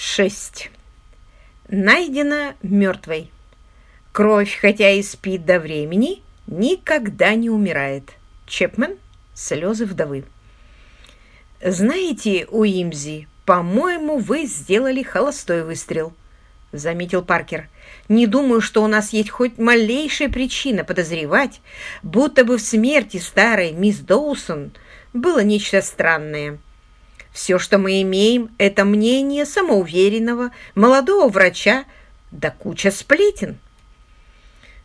6. Найдена мертвой. Кровь, хотя и спит до времени, никогда не умирает. Чепмен. Слезы вдовы. «Знаете, Уимзи, по-моему, вы сделали холостой выстрел», — заметил Паркер. «Не думаю, что у нас есть хоть малейшая причина подозревать, будто бы в смерти старой мисс Доусон было нечто странное». Все, что мы имеем, это мнение самоуверенного молодого врача, да куча сплетен.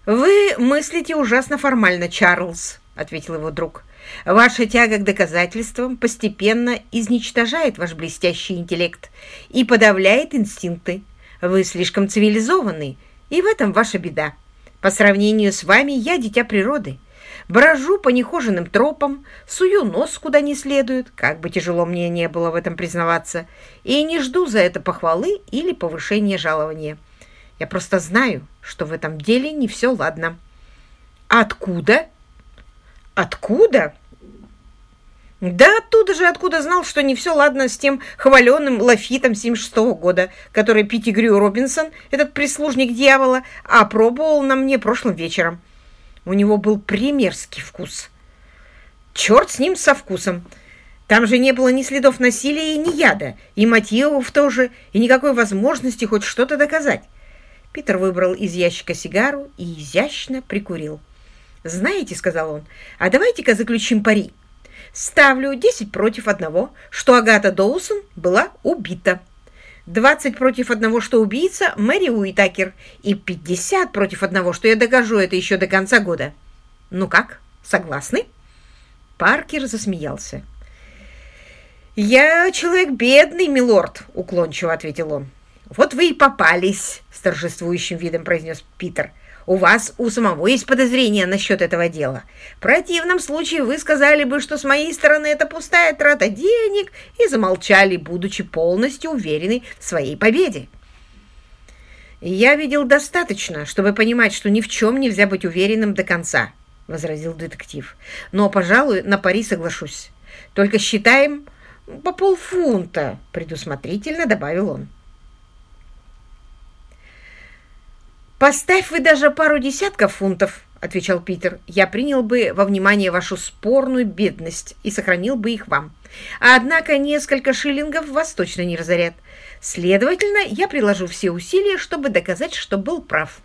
«Вы мыслите ужасно формально, Чарльз», — ответил его друг. «Ваша тяга к доказательствам постепенно изничтожает ваш блестящий интеллект и подавляет инстинкты. Вы слишком цивилизованы, и в этом ваша беда. По сравнению с вами я дитя природы брожу по нехоженным тропам, сую нос куда не следует, как бы тяжело мне не было в этом признаваться, и не жду за это похвалы или повышения жалования. Я просто знаю, что в этом деле не все ладно. Откуда? Откуда? Да оттуда же, откуда знал, что не все ладно с тем хваленным лафитом 76 -го года, который Питтигрю Робинсон, этот прислужник дьявола, опробовал на мне прошлым вечером. У него был примерский вкус. Черт с ним со вкусом. Там же не было ни следов насилия и ни яда, и мотивов тоже, и никакой возможности хоть что-то доказать. Питер выбрал из ящика сигару и изящно прикурил. «Знаете, — сказал он, — а давайте-ка заключим пари. Ставлю десять против одного, что Агата Доусон была убита». 20 против одного, что убийца Мэри Уитакер, и 50 против одного, что я докажу это еще до конца года. Ну как, согласны?» Паркер засмеялся. «Я человек бедный, милорд», — уклончиво ответил он. «Вот вы и попались», — с торжествующим видом произнес Питер. У вас у самого есть подозрения насчет этого дела. В противном случае вы сказали бы, что с моей стороны это пустая трата денег, и замолчали, будучи полностью уверены в своей победе. «Я видел достаточно, чтобы понимать, что ни в чем нельзя быть уверенным до конца», — возразил детектив. «Но, пожалуй, на пари соглашусь. Только считаем по полфунта», — предусмотрительно добавил он. «Поставь вы даже пару десятков фунтов», — отвечал Питер, «я принял бы во внимание вашу спорную бедность и сохранил бы их вам. Однако несколько шиллингов вас точно не разорят. Следовательно, я приложу все усилия, чтобы доказать, что был прав».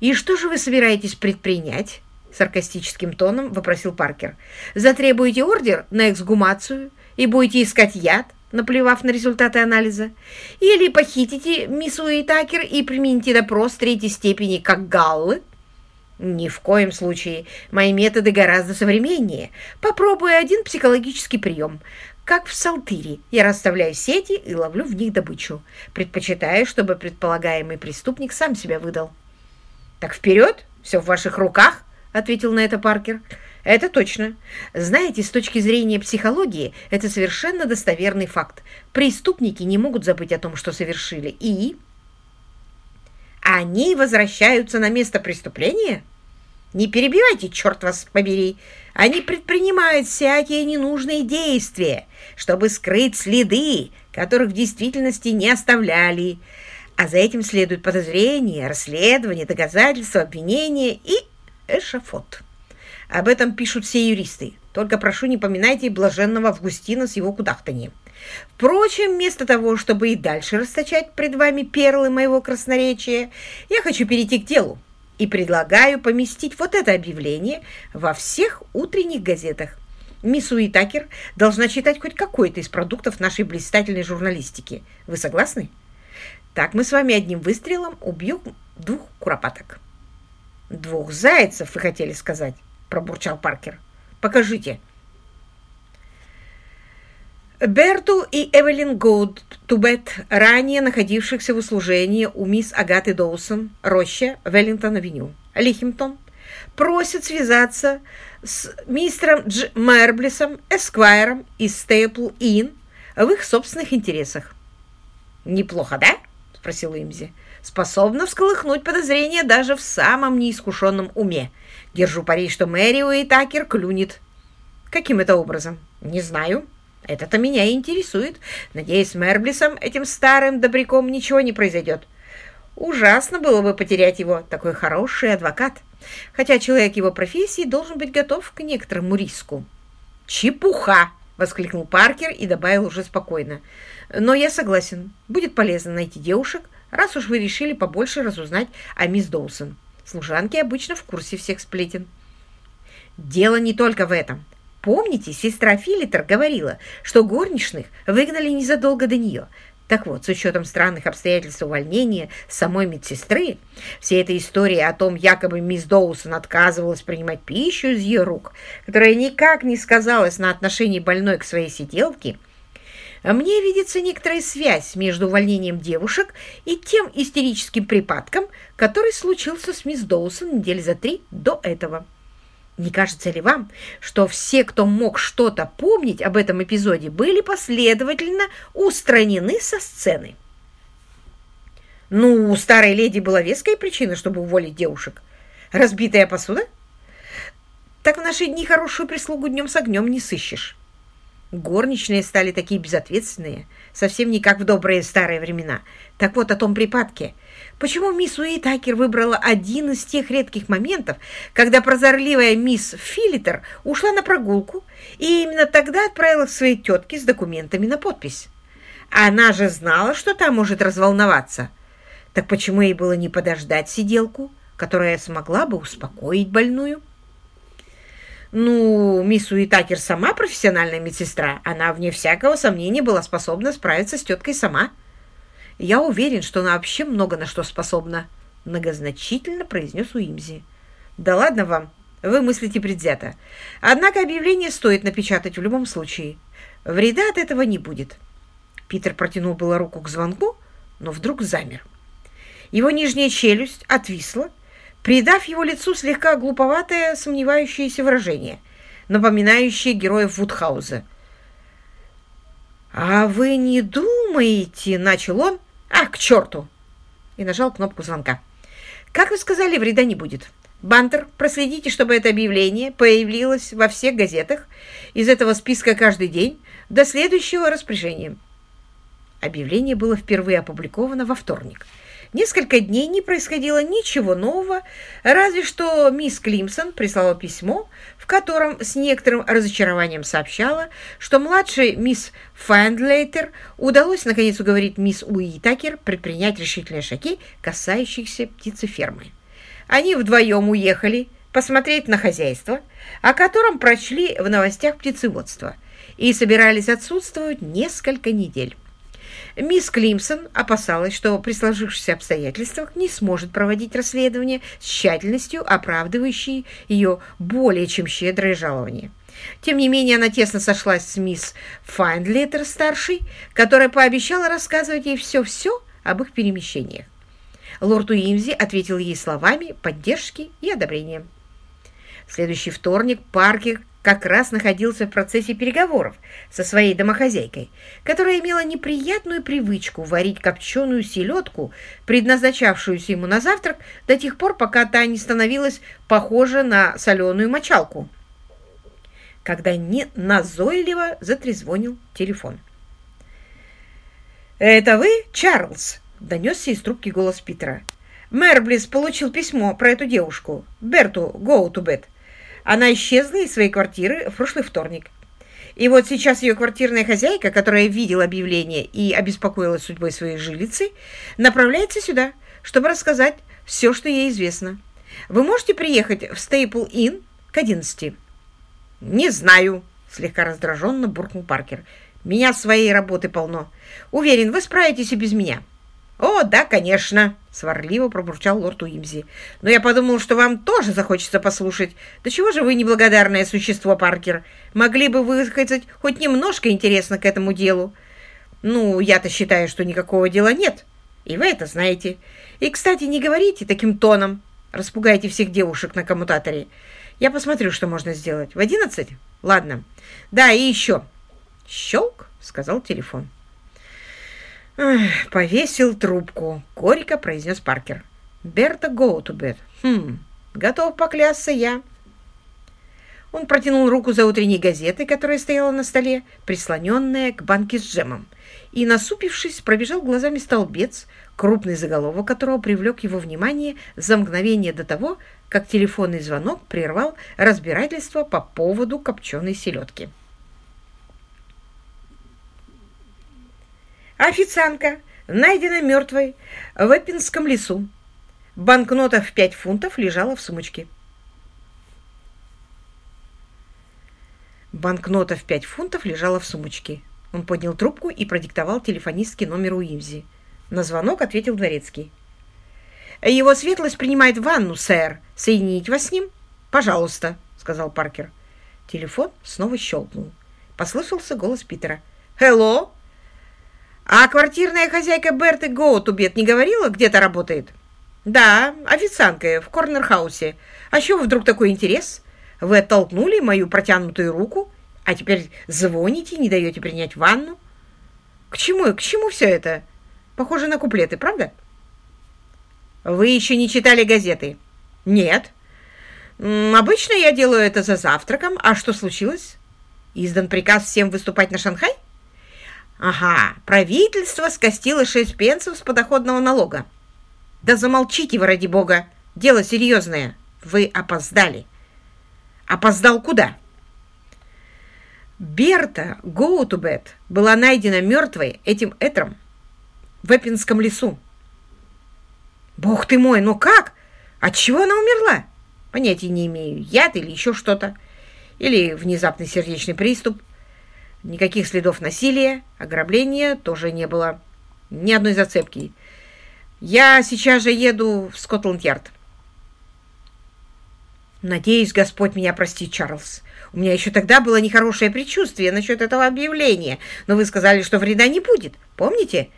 «И что же вы собираетесь предпринять?» — саркастическим тоном вопросил Паркер. «Затребуете ордер на эксгумацию и будете искать яд, наплевав на результаты анализа, или похитите мисс Уитакер и примените допрос третьей степени как галлы? Ни в коем случае. Мои методы гораздо современнее. Попробую один психологический прием. Как в Салтыре. Я расставляю сети и ловлю в них добычу. Предпочитаю, чтобы предполагаемый преступник сам себя выдал. «Так вперед! Все в ваших руках!» — ответил на это Паркер. Это точно. Знаете, с точки зрения психологии, это совершенно достоверный факт. Преступники не могут забыть о том, что совершили. И... Они возвращаются на место преступления? Не перебивайте, черт вас побери. Они предпринимают всякие ненужные действия, чтобы скрыть следы, которых в действительности не оставляли. А за этим следует подозрение, расследование, доказательства, обвинения и эшафот. Об этом пишут все юристы. Только прошу, не поминайте блаженного Августина с его кудахтанием. Впрочем, вместо того, чтобы и дальше расточать пред вами перлы моего красноречия, я хочу перейти к делу и предлагаю поместить вот это объявление во всех утренних газетах. Мисс Уитакер должна читать хоть какой-то из продуктов нашей блистательной журналистики. Вы согласны? Так мы с вами одним выстрелом убьем двух куропаток. Двух зайцев, вы хотели сказать пробурчал Паркер. «Покажите». Берту и Эвелин Гоудтубет, ранее находившихся в услужении у мисс Агаты Доусон, Роща, Веллингтон-авеню, Лихимтон, просят связаться с мистером Дж. Мерблисом, Эсквайром из Стейпл-Инн в их собственных интересах. «Неплохо, да?» — спросил Имзи. «Способна всколыхнуть подозрения даже в самом неискушенном уме. Держу пари, что Мэри Уитакер клюнет. Каким это образом? Не знаю. Это-то меня и интересует. Надеюсь, с Мерблисом, этим старым добряком, ничего не произойдет. Ужасно было бы потерять его, такой хороший адвокат. Хотя человек его профессии должен быть готов к некоторому риску. «Чепуха!» — воскликнул Паркер и добавил уже спокойно. «Но я согласен. Будет полезно найти девушек, раз уж вы решили побольше разузнать о мисс Доусон. Служанки обычно в курсе всех сплетен». «Дело не только в этом. Помните, сестра Филитер говорила, что горничных выгнали незадолго до нее. Так вот, с учетом странных обстоятельств увольнения самой медсестры, вся эта история о том, якобы мисс Доусон отказывалась принимать пищу из ее рук, которая никак не сказалась на отношении больной к своей сиделке, мне видится некоторая связь между увольнением девушек и тем истерическим припадком, который случился с мисс Доусон недели за три до этого. Не кажется ли вам, что все, кто мог что-то помнить об этом эпизоде, были последовательно устранены со сцены? Ну, у старой леди была веская причина, чтобы уволить девушек. Разбитая посуда? Так в наши дни хорошую прислугу днем с огнем не сыщешь. Горничные стали такие безответственные, совсем не как в добрые старые времена. Так вот, о том припадке. Почему мисс Уитакер выбрала один из тех редких моментов, когда прозорливая мисс Филитер ушла на прогулку и именно тогда отправила к своей тетке с документами на подпись? Она же знала, что та может разволноваться. Так почему ей было не подождать сиделку, которая смогла бы успокоить больную? Ну, мисс Уитакер сама профессиональная медсестра. Она, вне всякого сомнения, была способна справиться с теткой сама. Я уверен, что она вообще много на что способна, многозначительно произнес Уимзи. Да ладно вам, вы мыслите предвзято. Однако объявление стоит напечатать в любом случае. Вреда от этого не будет. Питер протянул было руку к звонку, но вдруг замер. Его нижняя челюсть отвисла, придав его лицу слегка глуповатое, сомневающееся выражение, напоминающее героев Вудхауза. «А вы не думаете...» — начал он. «А, к черту!» И нажал кнопку звонка. «Как вы сказали, вреда не будет. Бантер, проследите, чтобы это объявление появилось во всех газетах из этого списка каждый день до следующего распоряжения». Объявление было впервые опубликовано во вторник — Несколько дней не происходило ничего нового, разве что мисс Климсон прислала письмо, в котором с некоторым разочарованием сообщала, что младшей мисс Фэндлейтер удалось наконец уговорить мисс Уитакер предпринять решительные шаги, касающиеся птицефермы. Они вдвоем уехали посмотреть на хозяйство, о котором прочли в новостях птицеводства, и собирались отсутствовать несколько недель. Мисс Климсон опасалась, что при сложившихся обстоятельствах не сможет проводить расследование с тщательностью, оправдывающей ее более чем щедрое жалование. Тем не менее, она тесно сошлась с мисс Файндлеттер-старшей, которая пообещала рассказывать ей все-все об их перемещениях. Лорд Уимзи ответил ей словами поддержки и одобрения. В следующий вторник Паркер как раз находился в процессе переговоров со своей домохозяйкой, которая имела неприятную привычку варить копченую селедку, предназначавшуюся ему на завтрак, до тех пор, пока та не становилась похожа на соленую мочалку. Когда не назойливо затрезвонил телефон. «Это вы, Чарльз?» — донесся из трубки голос Питера. «Мерблис получил письмо про эту девушку, Берту Гоутубет. Она исчезла из своей квартиры в прошлый вторник. И вот сейчас ее квартирная хозяйка, которая видела объявление и обеспокоилась судьбой своей жилицы, направляется сюда, чтобы рассказать все, что ей известно. Вы можете приехать в Стейпл-Инн к одиннадцати?» «Не знаю», — слегка раздраженно буркнул Паркер. «Меня своей работы полно. Уверен, вы справитесь и без меня». «О, да, конечно!» — сварливо пробурчал лорд Уимзи. «Но я подумал, что вам тоже захочется послушать. Да чего же вы неблагодарное существо, Паркер? Могли бы высказать хоть немножко интересно к этому делу. Ну, я-то считаю, что никакого дела нет. И вы это знаете. И, кстати, не говорите таким тоном. Распугайте всех девушек на коммутаторе. Я посмотрю, что можно сделать. В одиннадцать? Ладно. Да, и еще». «Щелк!» — сказал телефон. «Повесил трубку», — горько произнес Паркер. «Берта Гоутубет. Хм, готов поклясться я». Он протянул руку за утренней газетой, которая стояла на столе, прислоненная к банке с джемом, и, насупившись, пробежал глазами столбец, крупный заголовок которого привлек его внимание за мгновение до того, как телефонный звонок прервал разбирательство по поводу копченой селедки. Официантка найдена мертвой в Эппинском лесу. Банкнота в пять фунтов лежала в сумочке. Банкнота в пять фунтов лежала в сумочке. Он поднял трубку и продиктовал телефонистке номер Уимзи. На звонок ответил дворецкий. «Его светлость принимает ванну, сэр. Соединить вас с ним?» «Пожалуйста», — сказал Паркер. Телефон снова щелкнул. Послышался голос Питера. «Hello? А квартирная хозяйка Берты Готубед не говорила, где та работает?» «Да, официантка в Корнер-хаусе. А чего вдруг такой интерес?» Вы оттолкнули мою протянутую руку, а теперь звоните, не даете принять ванну. К чему, к чему все это? Похоже на куплеты, правда? Вы еще не читали газеты? Нет. Обычно я делаю это за завтраком. А что случилось? Издан приказ всем выступать на Шанхай? Ага, правительство скостило шесть пенсов с подоходного налога. Да замолчите вы, ради бога. Дело серьезное. Вы опоздали. Опоздал куда? Берта Гоутубет была найдена мертвой этим этром в Эппинском лесу. Бог ты мой, ну как? От чего она умерла? Понятия не имею. Яд или еще что-то. Или внезапный сердечный приступ. Никаких следов насилия, ограбления тоже не было. Ни одной зацепки. Я сейчас же еду в Скотланд-Ярд. Надеюсь, Господь меня простит, Чарльз. У меня еще тогда было нехорошее предчувствие насчет этого объявления, но вы сказали, что вреда не будет. Помните?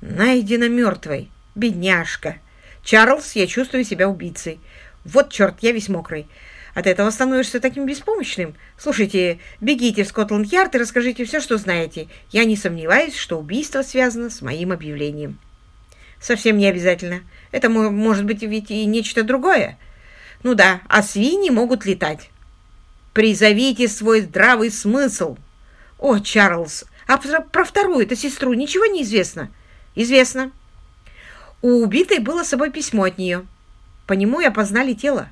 Найдена мертвой. Бедняжка. Чарльз, я чувствую себя убийцей. Вот черт, я весь мокрый. От этого становишься таким беспомощным. Слушайте, бегите в Скотланд-Ярд и расскажите все, что знаете. Я не сомневаюсь, что убийство связано с моим объявлением. Совсем не обязательно. Это может быть ведь и нечто другое. Ну да, а свиньи могут летать. Призовите свой здравый смысл. О, Чарльз, а про вторую это сестру ничего не известно? Известно. У убитой было с собой письмо от нее. По нему и опознали тело.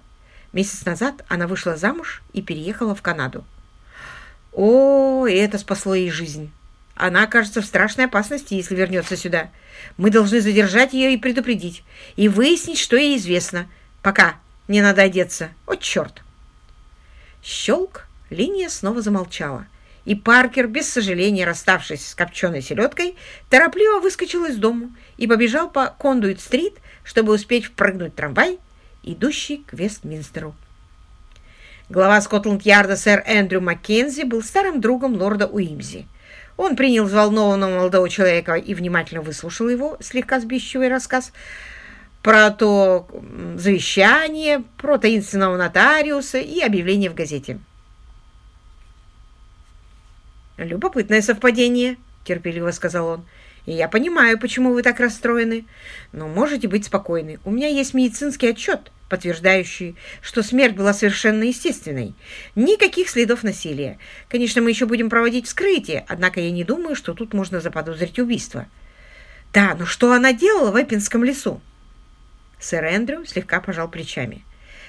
Месяц назад она вышла замуж и переехала в Канаду. О, и это спасло ей жизнь. Она окажется в страшной опасности, если вернется сюда. Мы должны задержать ее и предупредить, и выяснить, что ей известно. Пока. Мне надо одеться. О, черт!» Щелк, линия снова замолчала, и Паркер, без сожаления расставшись с копченой селедкой, торопливо выскочил из дому и побежал по Кондуит-стрит, чтобы успеть впрыгнуть в трамвай, идущий к Вестминстеру. Глава Скотланд-Ярда сэр Эндрю Маккензи был старым другом лорда Уимзи. Он принял взволнованного молодого человека и внимательно выслушал его, слегка сбивчивый рассказ, про то завещание, про таинственного нотариуса и объявление в газете. «Любопытное совпадение», — терпеливо сказал он. «И я понимаю, почему вы так расстроены. Но можете быть спокойны. У меня есть медицинский отчет, подтверждающий, что смерть была совершенно естественной. Никаких следов насилия. Конечно, мы еще будем проводить вскрытие, однако я не думаю, что тут можно заподозрить убийство». «Да, но что она делала в Эппинском лесу?» Сэр Эндрю слегка пожал плечами.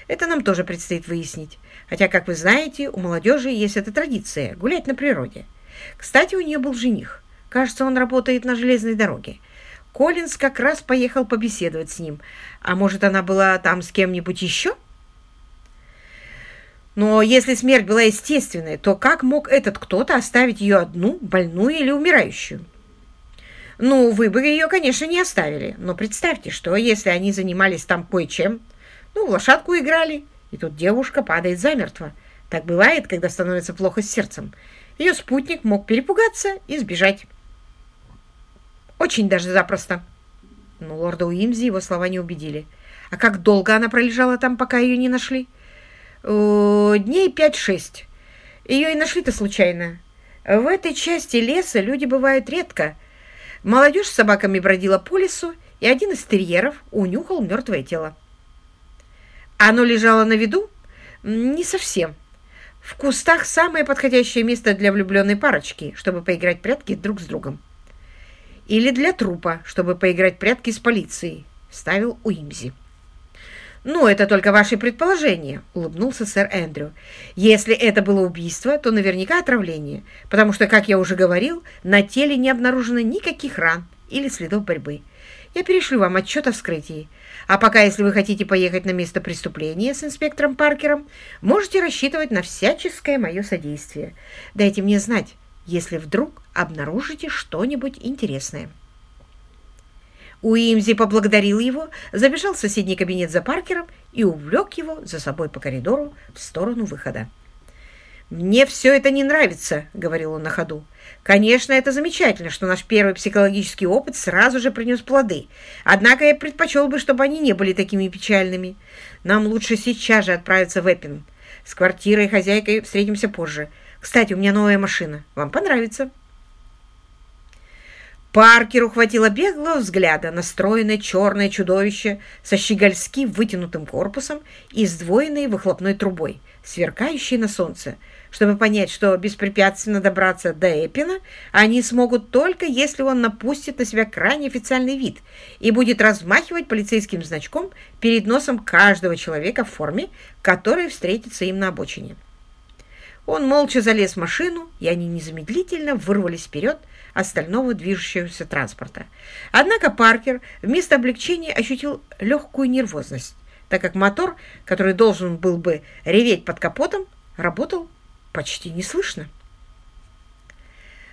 Это нам тоже предстоит выяснить. Хотя, как вы знаете, у молодежи есть эта традиция – гулять на природе. Кстати, у нее был жених. Кажется, он работает на железной дороге. Коллинз как раз поехал побеседовать с ним. А может, она была там с кем-нибудь еще? Но если смерть была естественной, то как мог этот кто-то оставить ее одну, больную или умирающую? Ну, вы бы ее, конечно, не оставили. Но представьте, что если они занимались там кое-чем, ну, в лошадку играли, и тут девушка падает замертво. Так бывает, когда становится плохо с сердцем. Ее спутник мог перепугаться и сбежать. Очень даже запросто. Но лорда Уимзи его слова не убедили. А как долго она пролежала там, пока ее не нашли? Э, дней пять-шесть. Ее и нашли-то случайно. В этой части леса люди бывают редко, Молодежь с собаками бродила по лесу, и один из терьеров унюхал мертвое тело. Оно лежало на виду? Не совсем. В кустах самое подходящее место для влюбленной парочки, чтобы поиграть прятки друг с другом. Или для трупа, чтобы поиграть прятки с полицией, вставил Уимзи. «Ну, это только ваши предположения», — улыбнулся сэр Эндрю. «Если это было убийство, то наверняка отравление, потому что, как я уже говорил, на теле не обнаружено никаких ран или следов борьбы. Я перешлю вам отчет о вскрытии. А пока, если вы хотите поехать на место преступления с инспектором Паркером, можете рассчитывать на всяческое мое содействие. Дайте мне знать, если вдруг обнаружите что-нибудь интересное». Уимзи поблагодарил его, забежал в соседний кабинет за Паркером и увлек его за собой по коридору в сторону выхода. «Мне все это не нравится», — говорил он на ходу. «Конечно, это замечательно, что наш первый психологический опыт сразу же принес плоды. Однако я предпочел бы, чтобы они не были такими печальными. Нам лучше сейчас же отправиться в Эппин. С квартирой и хозяйкой встретимся позже. Кстати, у меня новая машина. Вам понравится». Паркеру хватило беглого взгляда на стройное черное чудовище со щегольски вытянутым корпусом и сдвоенной выхлопной трубой, сверкающей на солнце, чтобы понять, что беспрепятственно добраться до Эпина они смогут только, если он напустит на себя крайне официальный вид и будет размахивать полицейским значком перед носом каждого человека в форме, который встретится им на обочине. Он молча залез в машину, и они незамедлительно вырвались вперед, остального движущегося транспорта. Однако Паркер вместо облегчения ощутил легкую нервозность, так как мотор, который должен был бы реветь под капотом, работал почти неслышно.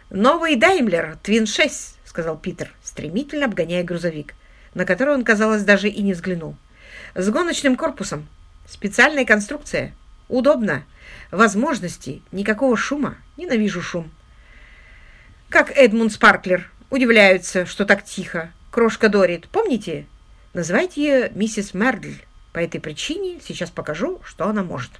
«Новый Даймлер, Твин 6», — сказал Питер, стремительно обгоняя грузовик, на который он, казалось, даже и не взглянул. «С гоночным корпусом. Специальная конструкция. Удобно. Возможности. Никакого шума. Ненавижу шум как Эдмунд Спарклер. Удивляются, что так тихо. Крошка Дорит, помните? Называйте ее миссис Мердль. По этой причине сейчас покажу, что она может.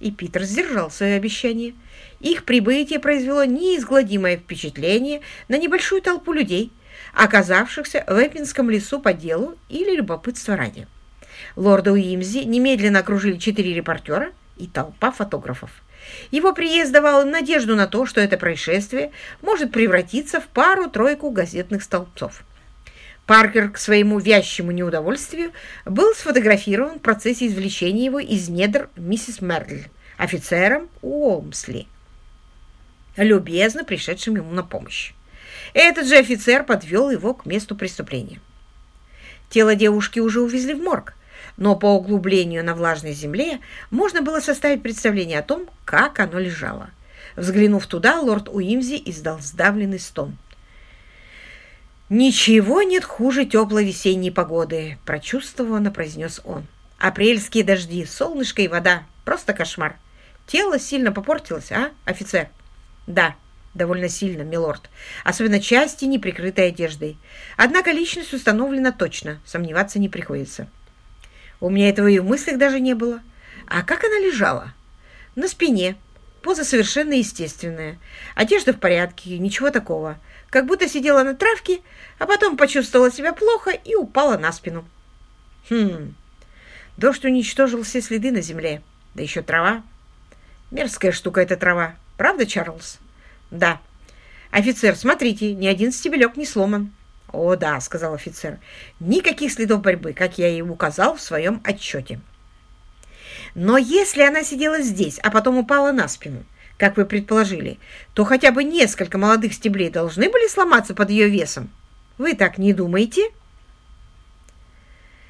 И Питер сдержал свое обещание. Их прибытие произвело неизгладимое впечатление на небольшую толпу людей, оказавшихся в Эппинском лесу по делу или любопытства ради. Лорда Уимзи немедленно окружили четыре репортера и толпа фотографов. Его приезд давал надежду на то, что это происшествие может превратиться в пару-тройку газетных столбцов. Паркер к своему вящему неудовольствию был сфотографирован в процессе извлечения его из недр миссис Мердль, офицером Уолмсли, любезно пришедшим ему на помощь. Этот же офицер подвел его к месту преступления. Тело девушки уже увезли в морг, но по углублению на влажной земле можно было составить представление о том, как оно лежало. Взглянув туда, лорд Уимзи издал сдавленный стон. «Ничего нет хуже теплой весенней погоды», – прочувствованно произнес он. «Апрельские дожди, солнышко и вода. Просто кошмар. Тело сильно попортилось, а, офицер?» «Да, довольно сильно, милорд. Особенно части, не прикрытой одеждой. Однако личность установлена точно, сомневаться не приходится». У меня этого и в мыслях даже не было. А как она лежала? На спине. Поза совершенно естественная. Одежда в порядке, ничего такого. Как будто сидела на травке, а потом почувствовала себя плохо и упала на спину. Хм, дождь уничтожил все следы на земле. Да еще трава. Мерзкая штука эта трава. Правда, Чарльз? Да. Офицер, смотрите, ни один стебелек не сломан. «О, да», — сказал офицер, — «никаких следов борьбы, как я и указал в своем отчете». «Но если она сидела здесь, а потом упала на спину, как вы предположили, то хотя бы несколько молодых стеблей должны были сломаться под ее весом. Вы так не думаете?»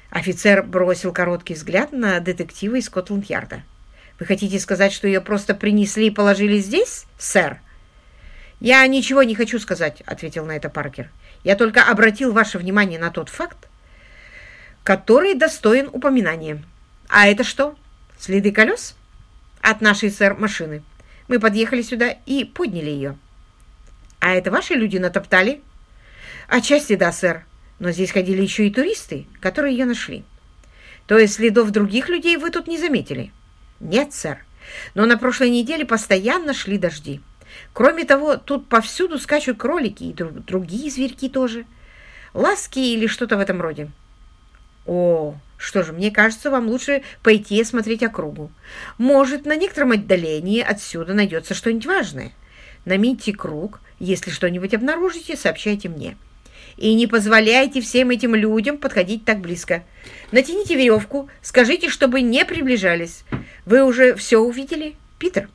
Офицер бросил короткий взгляд на детектива из Скотланд-Ярда. «Вы хотите сказать, что ее просто принесли и положили здесь, сэр?» «Я ничего не хочу сказать», — ответил на это Паркер. Я только обратил ваше внимание на тот факт, который достоин упоминания. А это что? Следы колес? От нашей, сэр, машины. Мы подъехали сюда и подняли ее. А это ваши люди натоптали? Отчасти да, сэр. Но здесь ходили еще и туристы, которые ее нашли. То есть следов других людей вы тут не заметили? Нет, сэр. Но на прошлой неделе постоянно шли дожди. Кроме того, тут повсюду скачут кролики и другие зверьки тоже. Ласки или что-то в этом роде. О, Что же, мне кажется, вам лучше пойти осмотреть округу. Может, на некотором отдалении отсюда найдется что-нибудь важное. Наметьте круг. Если что-нибудь обнаружите, сообщайте мне. И не позволяйте всем этим людям подходить так близко. Натяните веревку, скажите, чтобы не приближались. Вы уже все увидели, Питер?»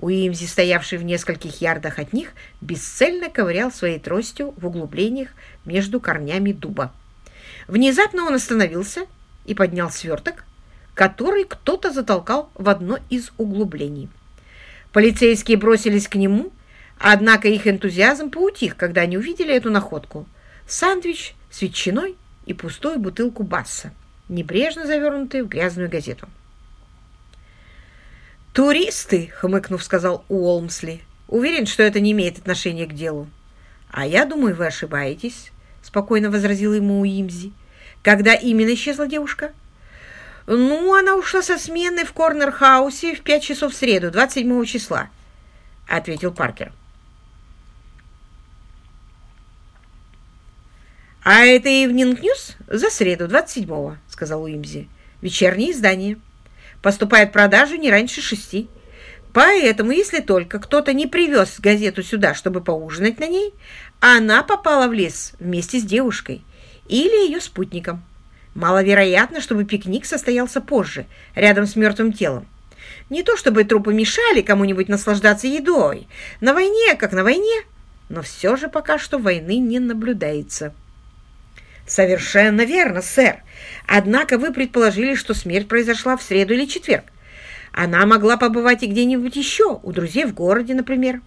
Уимзи, стоявший в нескольких ярдах от них, бесцельно ковырял своей тростью в углублениях между корнями дуба. Внезапно он остановился и поднял сверток, который кто-то затолкал в одно из углублений. Полицейские бросились к нему, однако их энтузиазм поутих, когда они увидели эту находку. Сандвич с ветчиной и пустую бутылку басса, небрежно завернутые в грязную газету. «Туристы!» — хмыкнув, сказал Уолмсли. «Уверен, что это не имеет отношения к делу». «А я думаю, вы ошибаетесь», — спокойно возразил ему Уимзи. «Когда именно исчезла девушка?» «Ну, она ушла со смены в Корнер-хаусе в пять часов в среду, 27 числа», — ответил Паркер. «А это Evening News за среду, 27-го», — сказал Уимзи. «Вечернее издание» поступает продажу не раньше шести. Поэтому, если только кто-то не привез газету сюда, чтобы поужинать на ней, она попала в лес вместе с девушкой или ее спутником. Маловероятно, чтобы пикник состоялся позже, рядом с мертвым телом. Не то чтобы трупы мешали кому-нибудь наслаждаться едой. На войне, как на войне. Но все же пока что войны не наблюдается. «Совершенно верно, сэр. Однако вы предположили, что смерть произошла в среду или четверг. Она могла побывать и где-нибудь еще, у друзей в городе, например».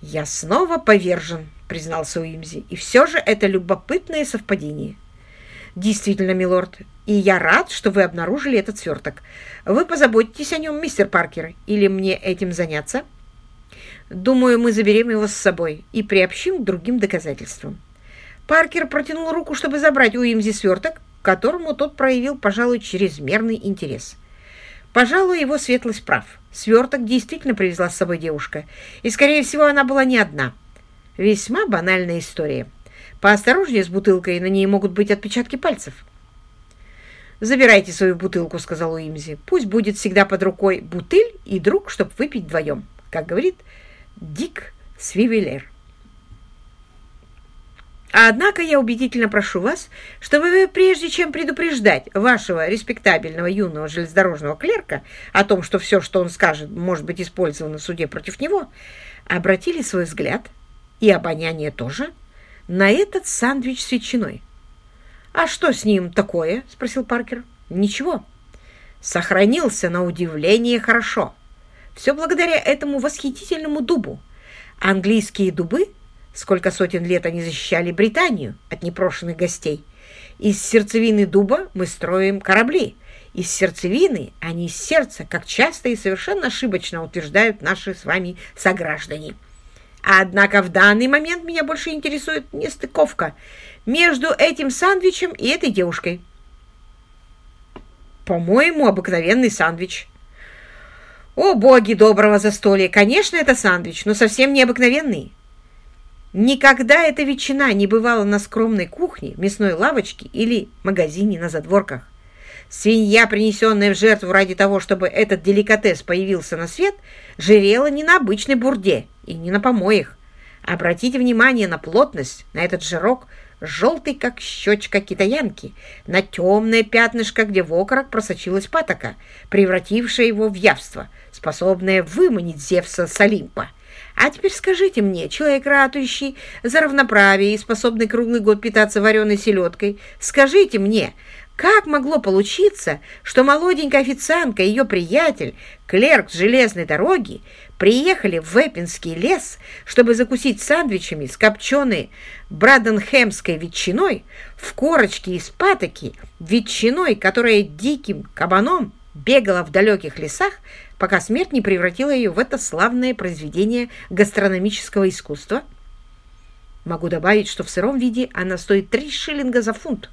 «Я снова повержен», — признался Уимзи. «И все же это любопытное совпадение». «Действительно, милорд, и я рад, что вы обнаружили этот сверток. Вы позаботитесь о нем, мистер Паркер, или мне этим заняться?» «Думаю, мы заберем его с собой и приобщим к другим доказательствам». Паркер протянул руку, чтобы забрать у Имзи сверток, к которому тот проявил, пожалуй, чрезмерный интерес. Пожалуй, его светлость прав. Сверток действительно привезла с собой девушка, и, скорее всего, она была не одна. Весьма банальная история. Поосторожнее с бутылкой, на ней могут быть отпечатки пальцев. «Забирайте свою бутылку», — сказал Уимзи. «Пусть будет всегда под рукой бутыль и друг, чтобы выпить вдвоем», как говорит Дик Свивелер. Однако я убедительно прошу вас, чтобы вы, прежде чем предупреждать вашего респектабельного юного железнодорожного клерка о том, что все, что он скажет, может быть использовано в суде против него, обратили свой взгляд, и обоняние тоже, на этот сандвич с ветчиной. «А что с ним такое?» — спросил Паркер. «Ничего. Сохранился на удивление хорошо. Все благодаря этому восхитительному дубу. Английские дубы — Сколько сотен лет они защищали Британию от непрошенных гостей. Из сердцевины дуба мы строим корабли. Из сердцевины, а не из сердца, как часто и совершенно ошибочно утверждают наши с вами сограждане. Однако в данный момент меня больше интересует нестыковка между этим сандвичем и этой девушкой. По-моему, обыкновенный сандвич. О, боги доброго застолья! Конечно, это сандвич, но совсем необыкновенный. Никогда эта ветчина не бывала на скромной кухне, мясной лавочке или магазине на задворках. Свинья, принесенная в жертву ради того, чтобы этот деликатес появился на свет, жирела не на обычной бурде и не на помоях. Обратите внимание на плотность, на этот жирок, желтый, как щечка китаянки, на темное пятнышко, где в окорок просочилась патока, превратившая его в явство, способное выманить Зевса с Олимпа. А теперь скажите мне, человек ратующий за равноправие и способный круглый год питаться вареной селедкой, скажите мне, как могло получиться, что молоденькая официантка и ее приятель, клерк с железной дороги, приехали в Вепинский лес, чтобы закусить сандвичами с копченой браденхемской ветчиной в корочке из патоки, ветчиной, которая диким кабаном бегала в далеких лесах, пока смерть не превратила ее в это славное произведение гастрономического искусства. Могу добавить, что в сыром виде она стоит три шиллинга за фунт.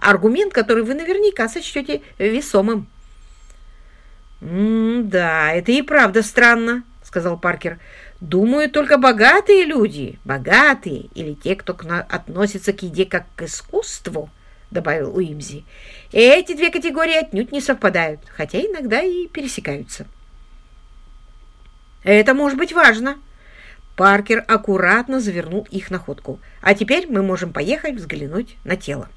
Аргумент, который вы наверняка сочтете весомым. «М «Да, это и правда странно», — сказал Паркер. «Думаю, только богатые люди, богатые или те, кто относится к еде как к искусству, — добавил Уимзи. «Эти две категории отнюдь не совпадают, хотя иногда и пересекаются». «Это может быть важно». Паркер аккуратно завернул их находку. «А теперь мы можем поехать взглянуть на тело».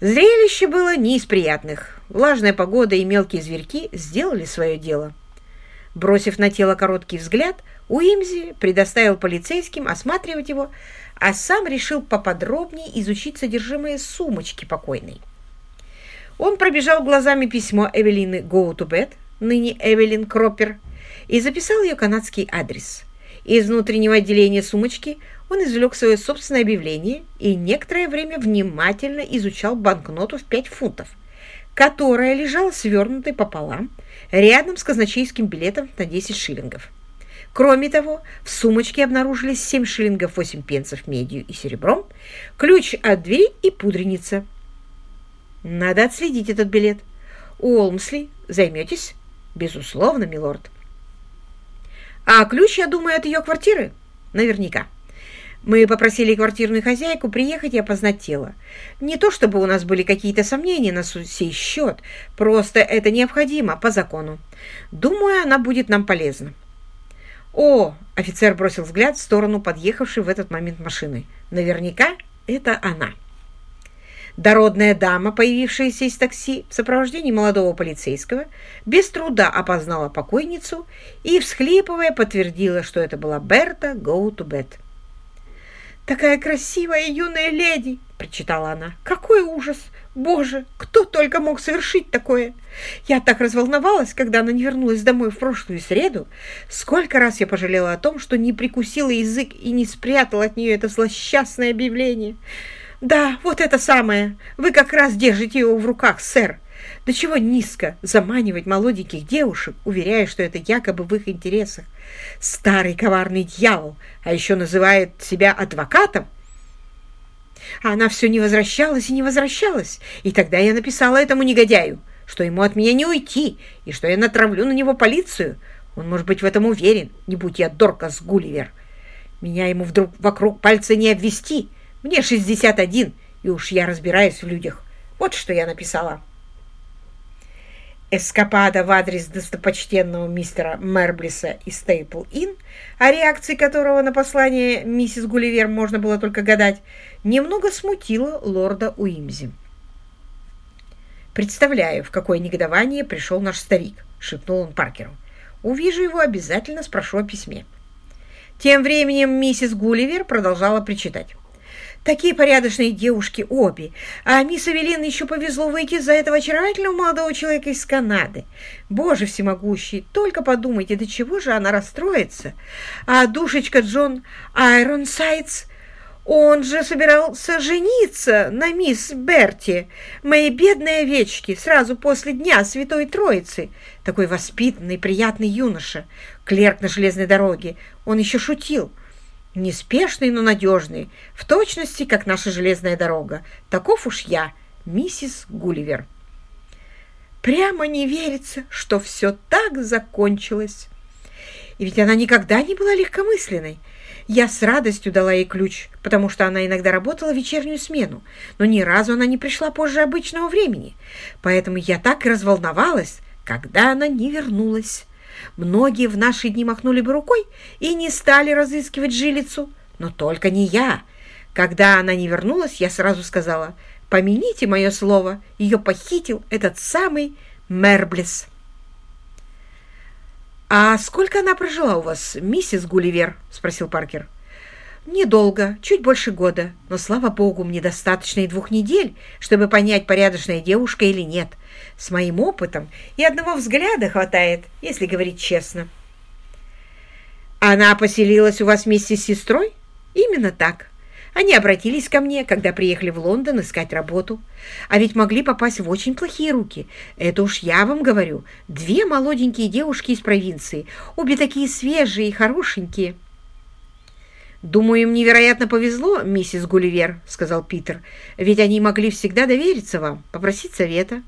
Зрелище было не из приятных. Влажная погода и мелкие зверьки сделали свое дело. Бросив на тело короткий взгляд, Уимзи предоставил полицейским осматривать его, а сам решил поподробнее изучить содержимое сумочки покойной. Он пробежал глазами письмо Эвелины Go to Bed, ныне Эвелин Кроппер, и записал ее канадский адрес. Из внутреннего отделения сумочки он извлек свое собственное объявление и некоторое время внимательно изучал банкноту в 5 фунтов, которая лежала свернутой пополам рядом с казначейским билетом на 10 шиллингов. Кроме того, в сумочке обнаружились 7 шиллингов 8 пенсов медью и серебром, ключ от двери и пудреница. Надо отследить этот билет. Уолмсли, займетесь? Безусловно, милорд. А ключ, я думаю, от ее квартиры? Наверняка. Мы попросили квартирную хозяйку приехать и опознать тело. Не то чтобы у нас были какие-то сомнения на сей счет, просто это необходимо по закону. Думаю, она будет нам полезна. «О!» — офицер бросил взгляд в сторону подъехавшей в этот момент машины. «Наверняка это она». Дородная дама, появившаяся из такси в сопровождении молодого полицейского, без труда опознала покойницу и, всхлипывая, подтвердила, что это была Берта Гоутубет. «Такая красивая юная леди!» — прочитала она. «Какой ужас! Боже, кто только мог совершить такое! Я так разволновалась, когда она не вернулась домой в прошлую среду. Сколько раз я пожалела о том, что не прикусила язык и не спрятала от нее это злосчастное объявление. Да, вот это самое. Вы как раз держите его в руках, сэр. До чего низко заманивать молоденьких девушек, уверяя, что это якобы в их интересах. Старый коварный дьявол, а еще называет себя адвокатом. А она все не возвращалась и не возвращалась. И тогда я написала этому негодяю, что ему от меня не уйти, и что я натравлю на него полицию. Он может быть в этом уверен, не будь я Доркас Гулливер. Меня ему вдруг вокруг пальца не обвести. Мне 61, и уж я разбираюсь в людях. Вот что я написала эскапада в адрес достопочтенного мистера Мерблиса и Стейпл-Ин, о реакции которого на послание миссис Гулливер можно было только гадать, немного смутила лорда Уимзи. «Представляю, в какое негодование пришел наш старик», — шепнул он Паркеру. «Увижу его, обязательно спрошу о письме». Тем временем миссис Гулливер продолжала причитать. Такие порядочные девушки обе. А мисс Эвелин еще повезло выйти за этого очаровательного молодого человека из Канады. Боже всемогущий, только подумайте, до чего же она расстроится. А душечка Джон Айронсайдс, он же собирался жениться на мисс Берти, моей бедной овечке, сразу после Дня Святой Троицы. Такой воспитанный, приятный юноша, клерк на железной дороге. Он еще шутил. Неспешный, но надежный, в точности, как наша железная дорога. Таков уж я, миссис Гулливер. Прямо не верится, что все так закончилось. И ведь она никогда не была легкомысленной. Я с радостью дала ей ключ, потому что она иногда работала вечернюю смену, но ни разу она не пришла позже обычного времени. Поэтому я так и разволновалась, когда она не вернулась. Многие в наши дни махнули бы рукой и не стали разыскивать жилицу, но только не я. Когда она не вернулась, я сразу сказала, помяните мое слово, ее похитил этот самый Мерблес. «А сколько она прожила у вас, миссис Гулливер?» — спросил Паркер. «Недолго, чуть больше года, но, слава богу, мне достаточно и двух недель, чтобы понять, порядочная девушка или нет. С моим опытом и одного взгляда хватает, если говорить честно. Она поселилась у вас вместе с сестрой? Именно так. Они обратились ко мне, когда приехали в Лондон искать работу. А ведь могли попасть в очень плохие руки. Это уж я вам говорю. Две молоденькие девушки из провинции. Обе такие свежие и хорошенькие. «Думаю, им невероятно повезло, миссис Гулливер», — сказал Питер. «Ведь они могли всегда довериться вам, попросить совета».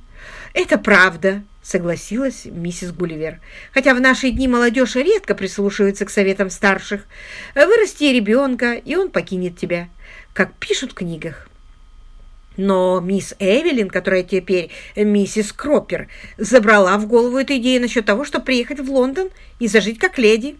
«Это правда», — согласилась миссис Гулливер. «Хотя в наши дни молодежь редко прислушивается к советам старших. Вырасти ребенка, и он покинет тебя, как пишут в книгах». Но мисс Эвелин, которая теперь миссис Кроппер, забрала в голову эту идею насчет того, чтобы приехать в Лондон и зажить как леди.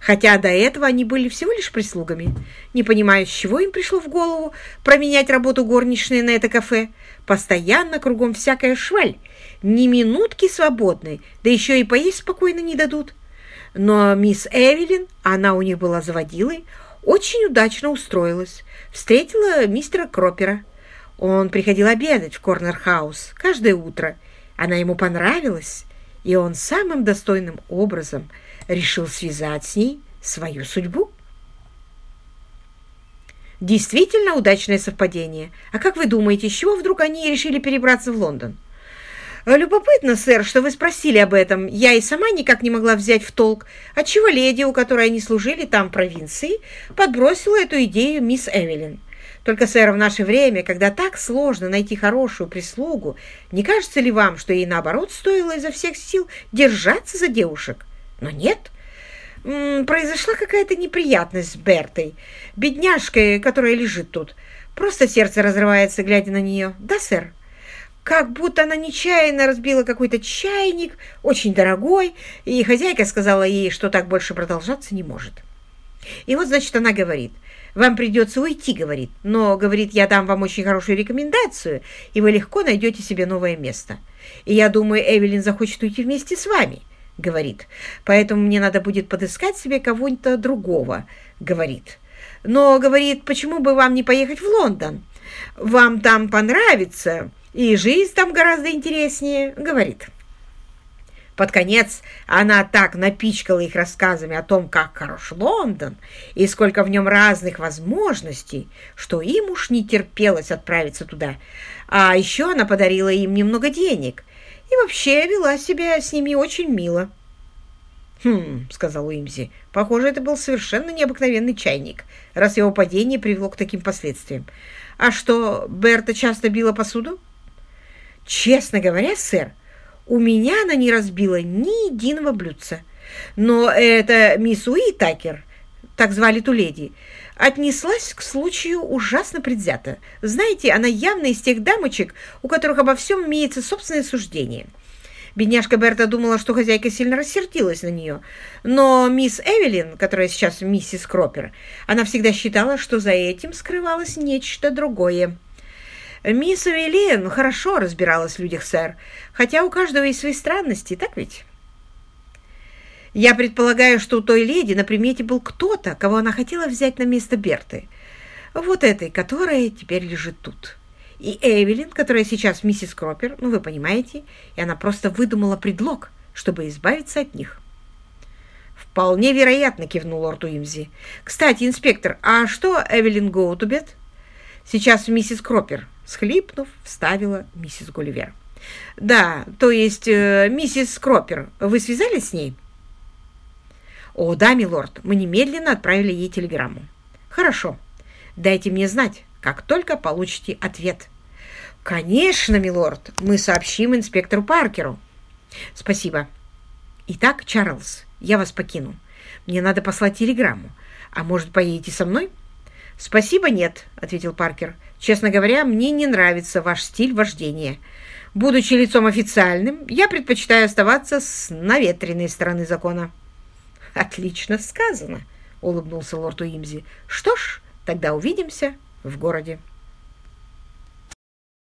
Хотя до этого они были всего лишь прислугами. Не понимаю, с чего им пришло в голову променять работу горничной на это кафе. Постоянно кругом всякая шваль. Ни минутки свободной, да еще и поесть спокойно не дадут. Но мисс Эвелин, она у них была заводилой, очень удачно устроилась. Встретила мистера Кропера. Он приходил обедать в Корнер-хаус каждое утро. Она ему понравилась, и он самым достойным образом решил связать с ней свою судьбу. Действительно удачное совпадение. А как вы думаете, с чего вдруг они решили перебраться в Лондон? Любопытно, сэр, что вы спросили об этом. Я и сама никак не могла взять в толк, отчего леди, у которой они служили там в провинции, подбросила эту идею мисс Эвелин. Только, сэр, в наше время, когда так сложно найти хорошую прислугу, не кажется ли вам, что ей, наоборот, стоило изо всех сил держаться за девушек? Но нет. Произошла какая-то неприятность с Бертой, бедняжкой, которая лежит тут. Просто сердце разрывается, глядя на нее. Да, сэр? Как будто она нечаянно разбила какой-то чайник, очень дорогой, и хозяйка сказала ей, что так больше продолжаться не может. И вот, значит, она говорит – вам придется уйти, говорит. Но, говорит, я дам вам очень хорошую рекомендацию, и вы легко найдете себе новое место. И я думаю, Эвелин захочет уйти вместе с вами, говорит. Поэтому мне надо будет подыскать себе кого-нибудь другого, говорит. Но, говорит, почему бы вам не поехать в Лондон? Вам там понравится, и жизнь там гораздо интереснее, говорит. Под конец она так напичкала их рассказами о том, как хорош Лондон и сколько в нем разных возможностей, что им уж не терпелось отправиться туда. А еще она подарила им немного денег и вообще вела себя с ними очень мило. «Хм», — сказал Уимзи, — «похоже, это был совершенно необыкновенный чайник, раз его падение привело к таким последствиям. А что, Берта часто била посуду?» «Честно говоря, сэр, у меня она не разбила ни единого блюдца. Но эта мисс Уитакер, так звали ту леди, отнеслась к случаю ужасно предвзято. Знаете, она явно из тех дамочек, у которых обо всем имеется собственное суждение. Бедняжка Берта думала, что хозяйка сильно рассердилась на нее. Но мисс Эвелин, которая сейчас миссис Кропер, она всегда считала, что за этим скрывалось нечто другое. Мисс Эвелин хорошо разбиралась в людях, сэр, хотя у каждого есть свои странности, так ведь? Я предполагаю, что у той леди на примете был кто-то, кого она хотела взять на место Берты. Вот этой, которая теперь лежит тут. И Эвелин, которая сейчас миссис Кропер, ну вы понимаете, и она просто выдумала предлог, чтобы избавиться от них. «Вполне вероятно», — кивнул лорд Уимзи. «Кстати, инспектор, а что Эвелин Гоутубет?» «Сейчас миссис Кропер», — схлипнув, вставила миссис Гулливер. «Да, то есть э, миссис Кропер, вы связались с ней?» «О, да, милорд, мы немедленно отправили ей телеграмму». «Хорошо. Дайте мне знать, как только получите ответ». «Конечно, милорд, мы сообщим инспектору Паркеру». «Спасибо. Итак, Чарльз, я вас покину. Мне надо послать телеграмму. А может, поедете со мной?» «Спасибо, нет», — ответил Паркер. «Честно говоря, мне не нравится ваш стиль вождения. Будучи лицом официальным, я предпочитаю оставаться с наветренной стороны закона». «Отлично сказано», — улыбнулся лорд Уимзи. «Что ж, тогда увидимся в городе».